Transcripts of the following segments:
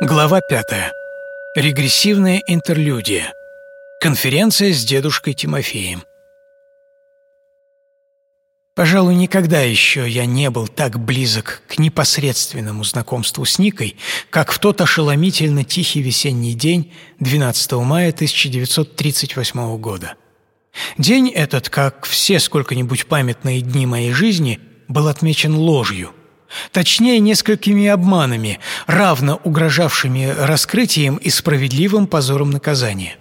Глава 5. Регрессивная интерлюдия. Конференция с дедушкой Тимофеем. Пожалуй, никогда еще я не был так близок к непосредственному знакомству с Никой, как в тот ошеломительно тихий весенний день 12 мая 1938 года. День этот, как все сколько-нибудь памятные дни моей жизни, был отмечен ложью – Точнее, несколькими обманами, равно угрожавшими раскрытием и справедливым позором наказания.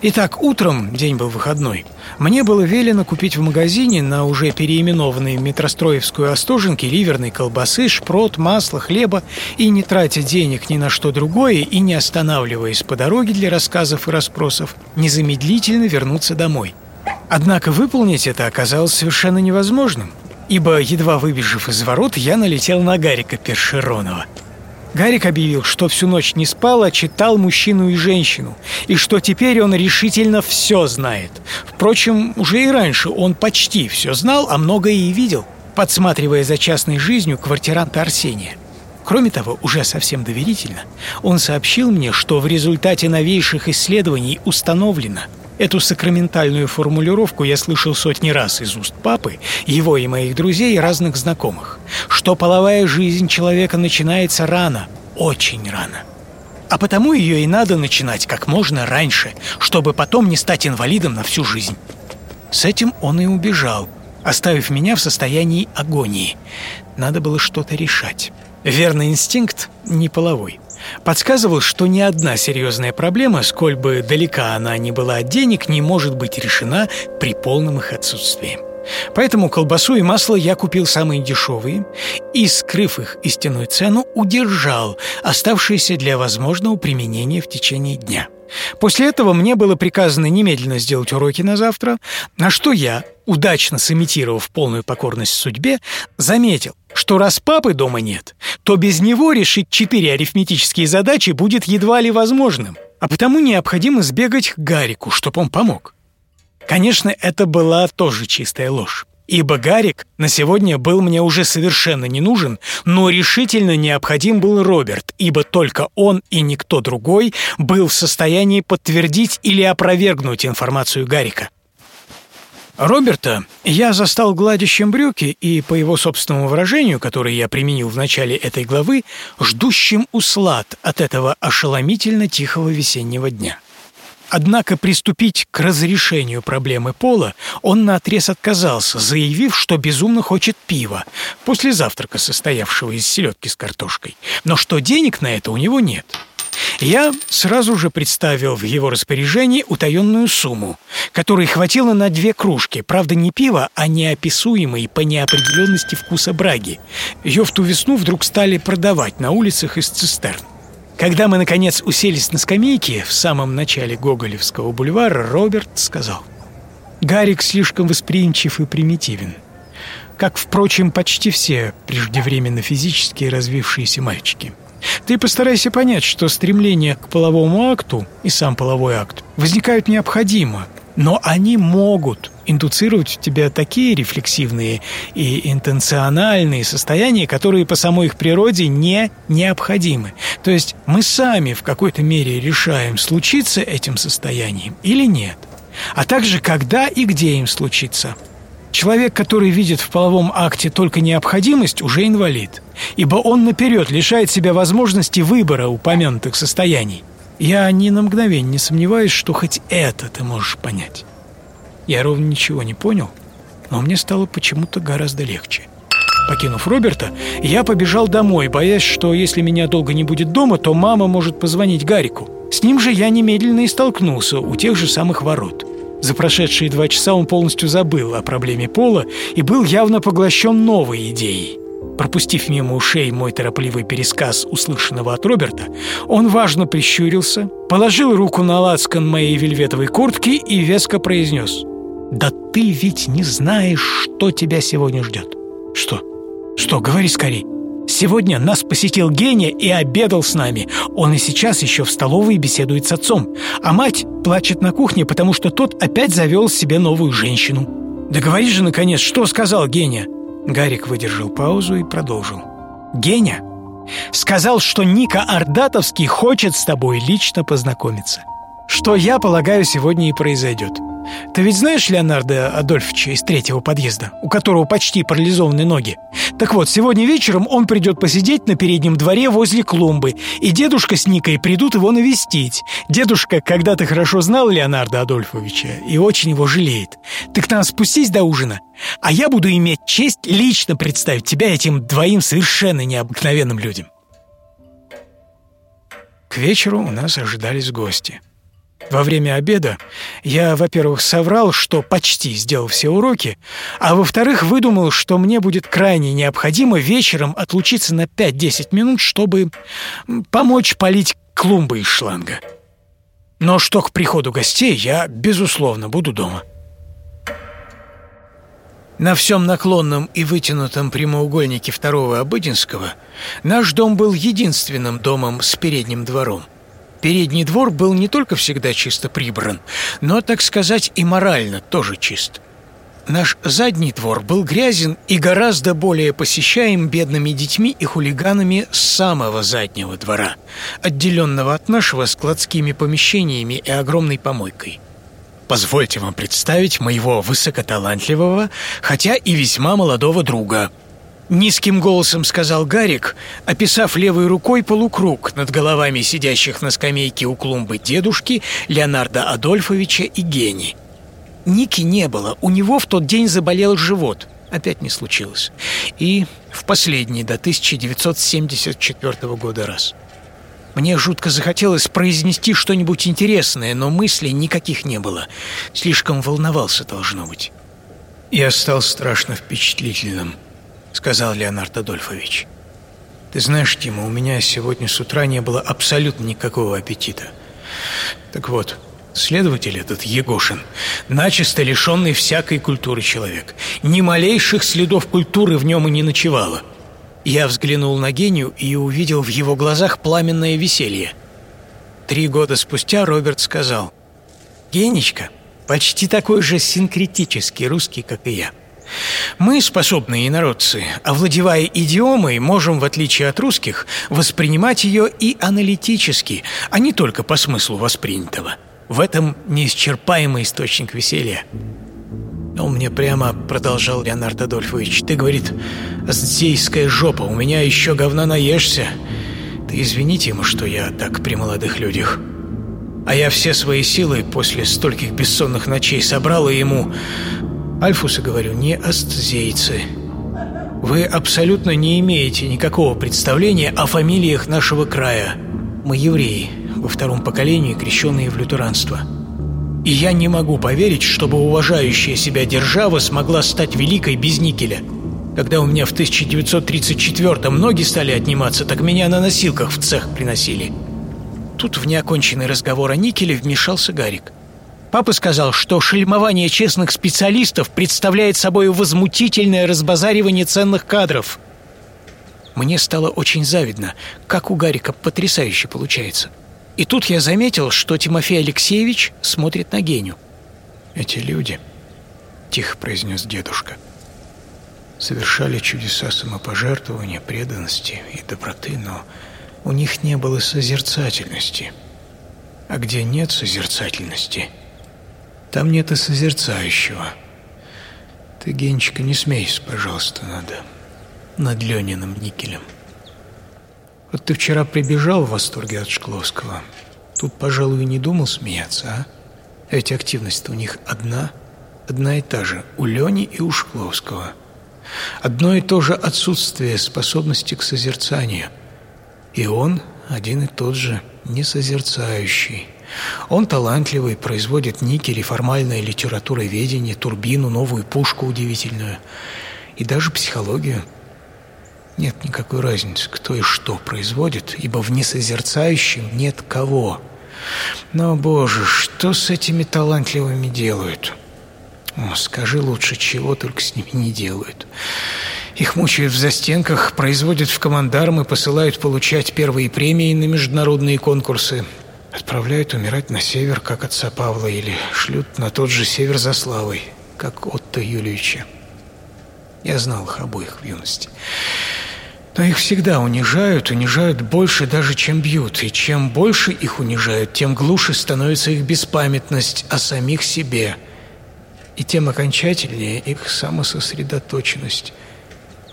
Итак, утром, день был выходной, мне было велено купить в магазине на уже переименованной метростроевскую Остоженке ливерной колбасы, шпрот, масла, хлеба и не тратя денег ни на что другое и не останавливаясь по дороге для рассказов и расспросов, незамедлительно вернуться домой. Однако выполнить это оказалось совершенно невозможным – ибо, едва выбежав из ворот, я налетел на Гарика Першеронова. Гарик объявил, что всю ночь не спал, а читал мужчину и женщину, и что теперь он решительно все знает. Впрочем, уже и раньше он почти все знал, а многое и видел, подсматривая за частной жизнью квартиранта Арсения. Кроме того, уже совсем доверительно, он сообщил мне, что в результате новейших исследований установлено – Эту сакраментальную формулировку я слышал сотни раз из уст папы, его и моих друзей и разных знакомых, что половая жизнь человека начинается рано, очень рано. А потому ее и надо начинать как можно раньше, чтобы потом не стать инвалидом на всю жизнь. С этим он и убежал, оставив меня в состоянии агонии. Надо было что-то решать. Верный инстинкт не половой – подсказывал, что ни одна серьезная проблема, сколь бы далека она ни была от денег, не может быть решена при полном их отсутствии. Поэтому колбасу и масло я купил самые дешевые и, скрыв их истинную цену, удержал оставшиеся для возможного применения в течение дня. После этого мне было приказано немедленно сделать уроки на завтра, на что я, удачно сымитировав полную покорность судьбе, заметил, что раз папы дома нет, то без него решить четыре арифметические задачи будет едва ли возможным, а потому необходимо сбегать к Гарику, чтобы он помог. Конечно, это была тоже чистая ложь. Ибо Гарик на сегодня был мне уже совершенно не нужен, но решительно необходим был Роберт, ибо только он и никто другой был в состоянии подтвердить или опровергнуть информацию Гарика. Роберта я застал гладящим брюки и, по его собственному выражению, которое я применил в начале этой главы, ждущим услад от этого ошеломительно тихого весеннего дня. Однако приступить к разрешению проблемы пола он наотрез отказался, заявив, что безумно хочет пива, после завтрака, состоявшего из селедки с картошкой, но что денег на это у него нет. Я сразу же представил в его распоряжении утаенную сумму, которой хватило на две кружки, правда не пива, а неописуемой по неопределенности вкуса браги. Ее в ту весну вдруг стали продавать на улицах из цистерн. Когда мы, наконец, уселись на скамейке в самом начале Гоголевского бульвара, Роберт сказал, «Гарик слишком восприимчив и примитивен, как, впрочем, почти все преждевременно физически развившиеся мальчики». Ты постарайся понять, что стремление к половому акту и сам половой акт возникают необходимо, но они могут индуцировать в тебя такие рефлексивные и интенциональные состояния, которые по самой их природе не необходимы. То есть мы сами в какой-то мере решаем, случиться этим состоянием или нет, а также когда и где им случится – Человек, который видит в половом акте только необходимость, уже инвалид, ибо он наперед лишает себя возможности выбора упомянутых состояний. Я ни на мгновение не сомневаюсь, что хоть это ты можешь понять. Я ровно ничего не понял, но мне стало почему-то гораздо легче. Покинув Роберта, я побежал домой, боясь, что если меня долго не будет дома, то мама может позвонить Гарику. С ним же я немедленно и столкнулся у тех же самых ворот. За прошедшие два часа он полностью забыл о проблеме пола и был явно поглощен новой идеей. Пропустив мимо ушей мой торопливый пересказ услышанного от Роберта, он важно прищурился, положил руку на лацкан моей вельветовой куртки и веско произнес «Да ты ведь не знаешь, что тебя сегодня ждет». «Что? Что? Говори скорей». Сегодня нас посетил Геня и обедал с нами. Он и сейчас еще в столовой беседует с отцом. А мать плачет на кухне, потому что тот опять завел себе новую женщину. «Да говори же, наконец, что сказал Геня?» Гарик выдержал паузу и продолжил. «Геня Сказал, что Ника Ардатовский хочет с тобой лично познакомиться. Что, я полагаю, сегодня и произойдет. Ты ведь знаешь Леонардо Адольфовича из третьего подъезда, у которого почти парализованы ноги? Так вот, сегодня вечером он придет посидеть на переднем дворе возле клумбы, и дедушка с Никой придут его навестить. Дедушка когда-то хорошо знал Леонардо Адольфовича и очень его жалеет. Ты к нам спустись до ужина, а я буду иметь честь лично представить тебя этим двоим совершенно необыкновенным людям. К вечеру у нас ожидались гости – во время обеда я, во-первых, соврал, что почти сделал все уроки, а во-вторых, выдумал, что мне будет крайне необходимо вечером отлучиться на 5-10 минут, чтобы помочь полить клумбы из шланга. Но что к приходу гостей, я, безусловно, буду дома. На всем наклонном и вытянутом прямоугольнике второго Обыденского наш дом был единственным домом с передним двором – Передний двор был не только всегда чисто прибран, но, так сказать, и морально тоже чист. Наш задний двор был грязен и гораздо более посещаем бедными детьми и хулиганами с самого заднего двора, отделенного от нашего складскими помещениями и огромной помойкой. Позвольте вам представить моего высокоталантливого, хотя и весьма молодого друга – Низким голосом сказал Гарик, описав левой рукой полукруг над головами сидящих на скамейке у клумбы дедушки Леонарда Адольфовича и Гени. Ники не было, у него в тот день заболел живот. Опять не случилось. И в последний до 1974 года раз. Мне жутко захотелось произнести что-нибудь интересное, но мыслей никаких не было. Слишком волновался, должно быть. Я стал страшно впечатлительным –— сказал Леонард Адольфович. «Ты знаешь, Тима, у меня сегодня с утра не было абсолютно никакого аппетита. Так вот, следователь этот Егошин, начисто лишенный всякой культуры человек. Ни малейших следов культуры в нем и не ночевало. Я взглянул на гению и увидел в его глазах пламенное веселье. Три года спустя Роберт сказал, «Генечка, почти такой же синкретический русский, как и я». Мы, способные инородцы, овладевая идиомой, можем, в отличие от русских, воспринимать ее и аналитически, а не только по смыслу воспринятого. В этом неисчерпаемый источник веселья. Он мне прямо продолжал Леонард Адольфович. Ты, говорит, здейская жопа, у меня еще говна наешься. Ты извините ему, что я так при молодых людях. А я все свои силы после стольких бессонных ночей собрал и ему Альфусы, говорю, не астзейцы. Вы абсолютно не имеете никакого представления о фамилиях нашего края. Мы евреи, во втором поколении крещенные в лютеранство. И я не могу поверить, чтобы уважающая себя держава смогла стать великой без никеля. Когда у меня в 1934-м ноги стали отниматься, так меня на носилках в цех приносили. Тут в неоконченный разговор о никеле вмешался Гарик. Папа сказал, что шельмование честных специалистов представляет собой возмутительное разбазаривание ценных кадров. Мне стало очень завидно, как у Гарика потрясающе получается. И тут я заметил, что Тимофей Алексеевич смотрит на Геню. «Эти люди», — тихо произнес дедушка, — «совершали чудеса самопожертвования, преданности и доброты, но у них не было созерцательности. А где нет созерцательности — там нет и созерцающего. Ты, Генчика, не смейся, пожалуйста, над, над Лениным никелем. Вот ты вчера прибежал в восторге от Шкловского. Тут, пожалуй, и не думал смеяться, а? Ведь активность у них одна, одна и та же, у Лени и у Шкловского. Одно и то же отсутствие способности к созерцанию. И он один и тот же, несозерцающий. Он талантливый, производит никель и формальное литературоведение, турбину, новую пушку удивительную и даже психологию. Нет никакой разницы, кто и что производит, ибо в несозерцающем нет кого. Но, Боже, что с этими талантливыми делают? О, скажи лучше, чего только с ними не делают. Их мучают в застенках, производят в командармы, посылают получать первые премии на международные конкурсы – Отправляют умирать на север, как отца Павла, или шлют на тот же север за славой, как Отто Юльевича. Я знал их обоих в юности. Но их всегда унижают, унижают больше даже, чем бьют. И чем больше их унижают, тем глуше становится их беспамятность о самих себе. И тем окончательнее их самососредоточенность.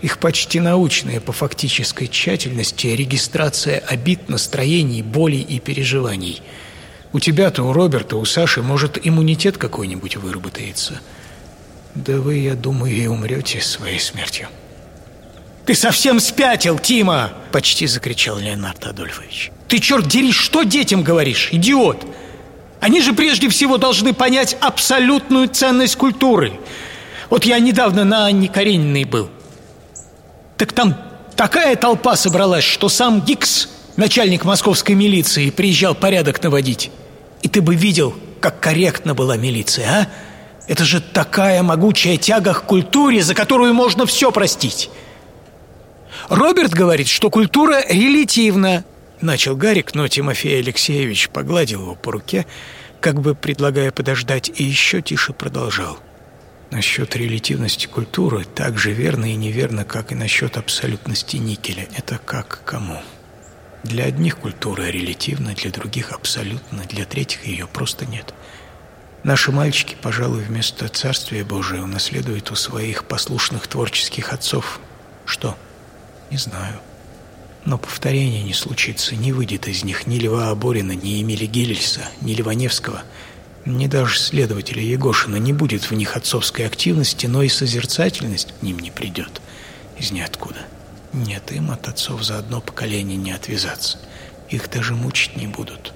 Их почти научная по фактической тщательности регистрация обид, настроений, болей и переживаний. У тебя-то, у Роберта, у Саши, может, иммунитет какой-нибудь выработается. Да вы, я думаю, и умрете своей смертью. «Ты совсем спятил, Тима!» – почти закричал Леонард Адольфович. «Ты, черт дери, что детям говоришь, идиот? Они же прежде всего должны понять абсолютную ценность культуры. Вот я недавно на Анне Карениной был. Так там такая толпа собралась, что сам Гикс, начальник московской милиции, приезжал порядок наводить. И ты бы видел, как корректно была милиция, а? Это же такая могучая тяга к культуре, за которую можно все простить. Роберт говорит, что культура релятивна. Начал Гарик, но Тимофей Алексеевич погладил его по руке, как бы предлагая подождать, и еще тише продолжал. Насчет релятивности культуры так же верно и неверно, как и насчет абсолютности никеля. Это как кому? Для одних культура релятивна, для других абсолютно, для третьих ее просто нет. Наши мальчики, пожалуй, вместо Царствия Божия унаследуют у своих послушных творческих отцов. Что? Не знаю. Но повторения не случится, не выйдет из них ни Льва Аборина, ни Эмили Гелельса, ни Ливаневского, ни даже следователя Егошина. Не будет в них отцовской активности, но и созерцательность к ним не придет из ниоткуда. Нет, им от отцов за одно поколение не отвязаться. Их даже мучить не будут.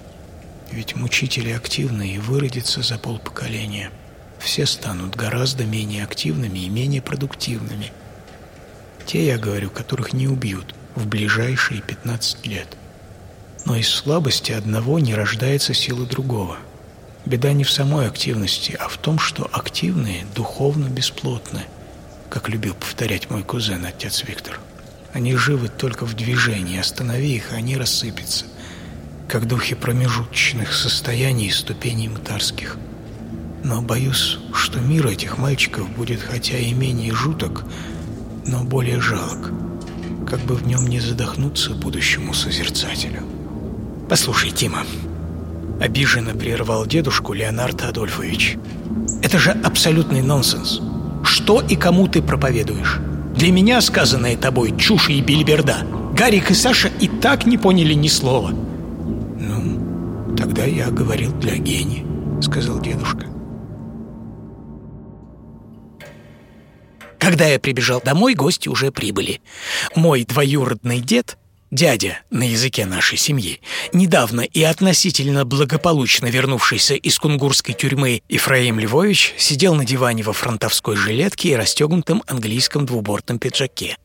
Ведь мучители активны и выродятся за полпоколения. Все станут гораздо менее активными и менее продуктивными – те, я говорю, которых не убьют в ближайшие 15 лет. Но из слабости одного не рождается сила другого. Беда не в самой активности, а в том, что активные духовно бесплотны, как любил повторять мой кузен, отец Виктор. Они живы только в движении, останови их, они рассыпятся, как духи промежуточных состояний и ступеней мутарских. Но боюсь, что мир этих мальчиков будет хотя и менее жуток, но более жалок, как бы в нем не задохнуться будущему созерцателю. «Послушай, Тима», — обиженно прервал дедушку Леонард Адольфович, «это же абсолютный нонсенс. Что и кому ты проповедуешь? Для меня сказанное тобой чушь и бельберда. Гарик и Саша и так не поняли ни слова». «Ну, тогда я говорил для Гени», — сказал дедушка. Когда я прибежал домой, гости уже прибыли. Мой двоюродный дед, дядя на языке нашей семьи, недавно и относительно благополучно вернувшийся из кунгурской тюрьмы Ифраим Львович, сидел на диване во фронтовской жилетке и расстегнутом английском двубортном пиджаке.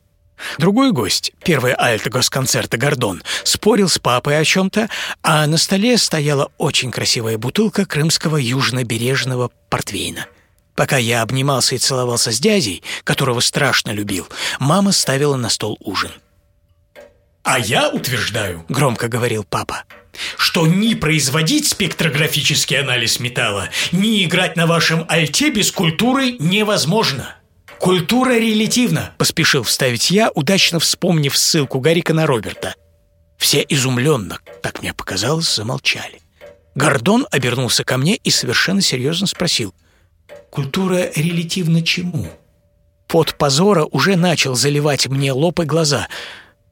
Другой гость, первый альт госконцерта «Гордон», спорил с папой о чем-то, а на столе стояла очень красивая бутылка крымского южнобережного портвейна. Пока я обнимался и целовался с дядей, которого страшно любил, мама ставила на стол ужин. «А я утверждаю», — громко говорил папа, «что ни производить спектрографический анализ металла, ни играть на вашем альте без культуры невозможно». «Культура релятивна», — поспешил вставить я, удачно вспомнив ссылку Гарика на Роберта. Все изумленно, так мне показалось, замолчали. Гордон обернулся ко мне и совершенно серьезно спросил — Культура релятивна чему? Под позора уже начал заливать мне лоб и глаза.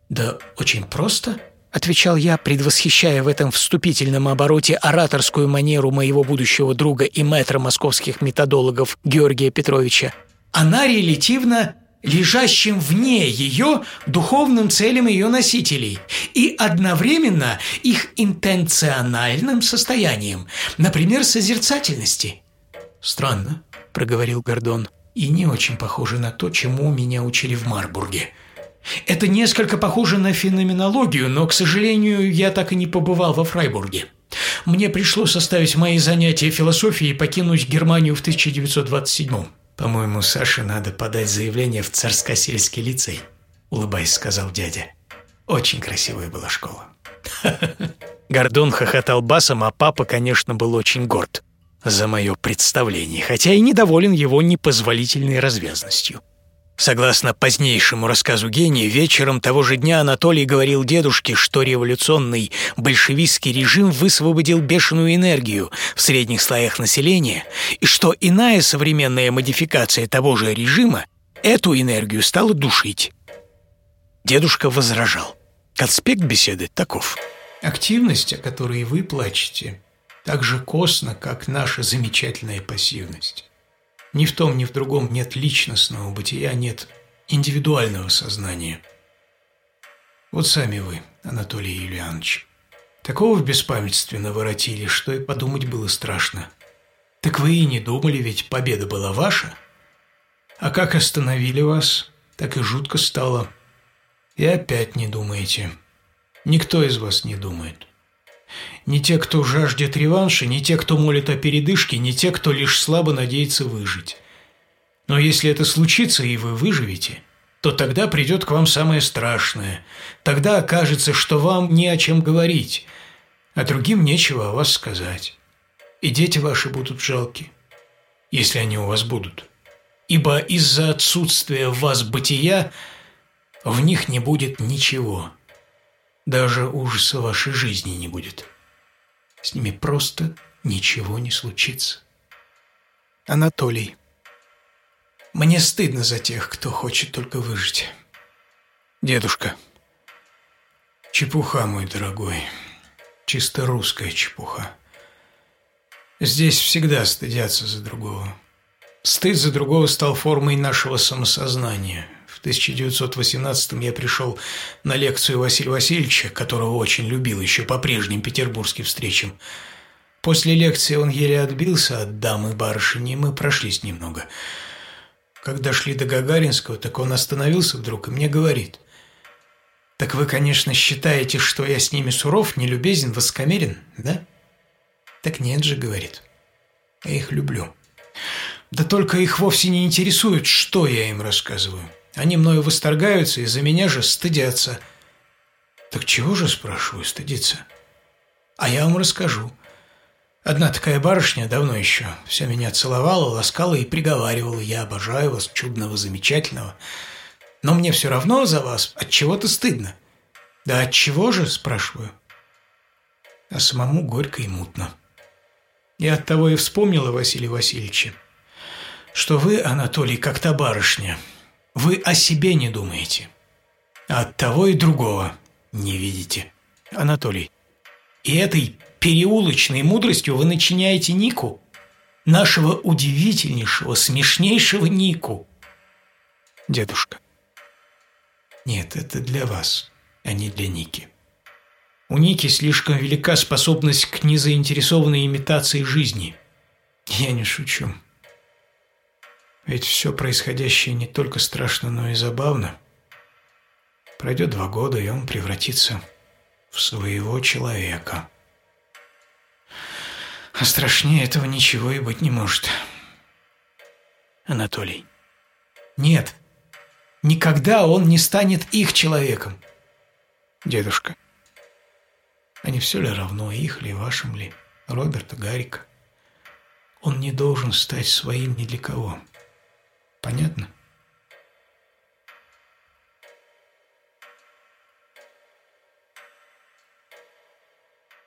«Да очень просто», — отвечал я, предвосхищая в этом вступительном обороте ораторскую манеру моего будущего друга и мэтра московских методологов Георгия Петровича. «Она релятивна лежащим вне ее духовным целям ее носителей и одновременно их интенциональным состоянием, например, созерцательности. «Странно», — проговорил Гордон, — «и не очень похоже на то, чему меня учили в Марбурге». «Это несколько похоже на феноменологию, но, к сожалению, я так и не побывал во Фрайбурге. Мне пришлось оставить мои занятия философией и покинуть Германию в 1927-м. «По-моему, Саше надо подать заявление в Царско-сельский лицей», — улыбаясь, сказал дядя. «Очень красивая была школа». Гордон хохотал басом, а папа, конечно, был очень горд за мое представление, хотя и недоволен его непозволительной развязностью. Согласно позднейшему рассказу гения, вечером того же дня Анатолий говорил дедушке, что революционный большевистский режим высвободил бешеную энергию в средних слоях населения, и что иная современная модификация того же режима эту энергию стала душить. Дедушка возражал. Конспект беседы таков. Активность, о которой вы плачете, так же косна, как наша замечательная пассивность. Ни в том, ни в другом нет личностного бытия, нет индивидуального сознания. Вот сами вы, Анатолий Юлианович. Такого в беспамятстве наворотили, что и подумать было страшно. Так вы и не думали, ведь победа была ваша. А как остановили вас, так и жутко стало. И опять не думаете. Никто из вас не думает. Не те, кто жаждет реванша, не те, кто молит о передышке, не те, кто лишь слабо надеется выжить. Но если это случится, и вы выживете, то тогда придет к вам самое страшное. Тогда окажется, что вам не о чем говорить, а другим нечего о вас сказать. И дети ваши будут жалки, если они у вас будут. Ибо из-за отсутствия в вас бытия в них не будет ничего. Даже ужаса вашей жизни не будет. С ними просто ничего не случится. Анатолий. Мне стыдно за тех, кто хочет только выжить. Дедушка. Чепуха, мой дорогой. Чисто русская чепуха. Здесь всегда стыдятся за другого. Стыд за другого стал формой нашего самосознания. В 1918 я пришел на лекцию Василия Васильевича, которого очень любил еще по прежним петербургским встречам. После лекции он еле отбился от дамы барышни, и мы прошлись немного. Когда шли до Гагаринского, так он остановился вдруг и мне говорит. «Так вы, конечно, считаете, что я с ними суров, нелюбезен, воскомерен, да?» «Так нет же», — говорит. «Я их люблю». Да только их вовсе не интересует, что я им рассказываю. Они мною восторгаются и за меня же стыдятся. Так чего же, спрашиваю, стыдиться? А я вам расскажу. Одна такая барышня, давно еще, вся меня целовала, ласкала и приговаривала. Я обожаю вас, чудного, замечательного. Но мне все равно за вас от чего-то стыдно. Да от чего же, спрашиваю? А самому горько и мутно. Я от того и вспомнила Василия Васильевича, что вы, Анатолий, как та барышня – вы о себе не думаете. От того и другого не видите. Анатолий, и этой переулочной мудростью вы начиняете Нику, нашего удивительнейшего, смешнейшего Нику. Дедушка. Нет, это для вас, а не для Ники. У Ники слишком велика способность к незаинтересованной имитации жизни. Я не шучу. Ведь все происходящее не только страшно, но и забавно. Пройдет два года, и он превратится в своего человека. А страшнее этого ничего и быть не может. Анатолий. Нет, никогда он не станет их человеком. Дедушка. А не все ли равно, их ли, вашим ли, Роберта, Гарика? Он не должен стать своим ни для кого. Понятно?